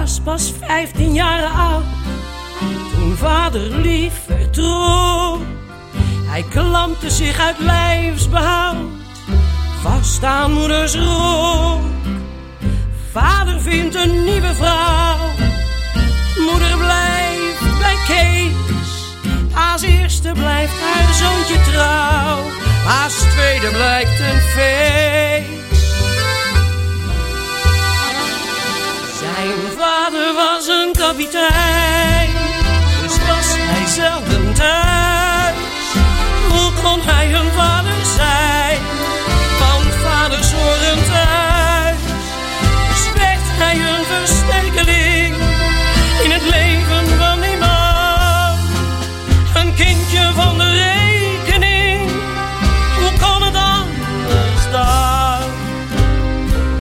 was pas 15 jaar oud toen vader lief vertrok. Hij klampte zich uit lijfsbehoud vast aan moeders rok. Vader vindt een nieuwe vrouw, moeder blijft bij Kees. Als eerste blijft haar zoontje trouw, als tweede blijkt een feest. Vader was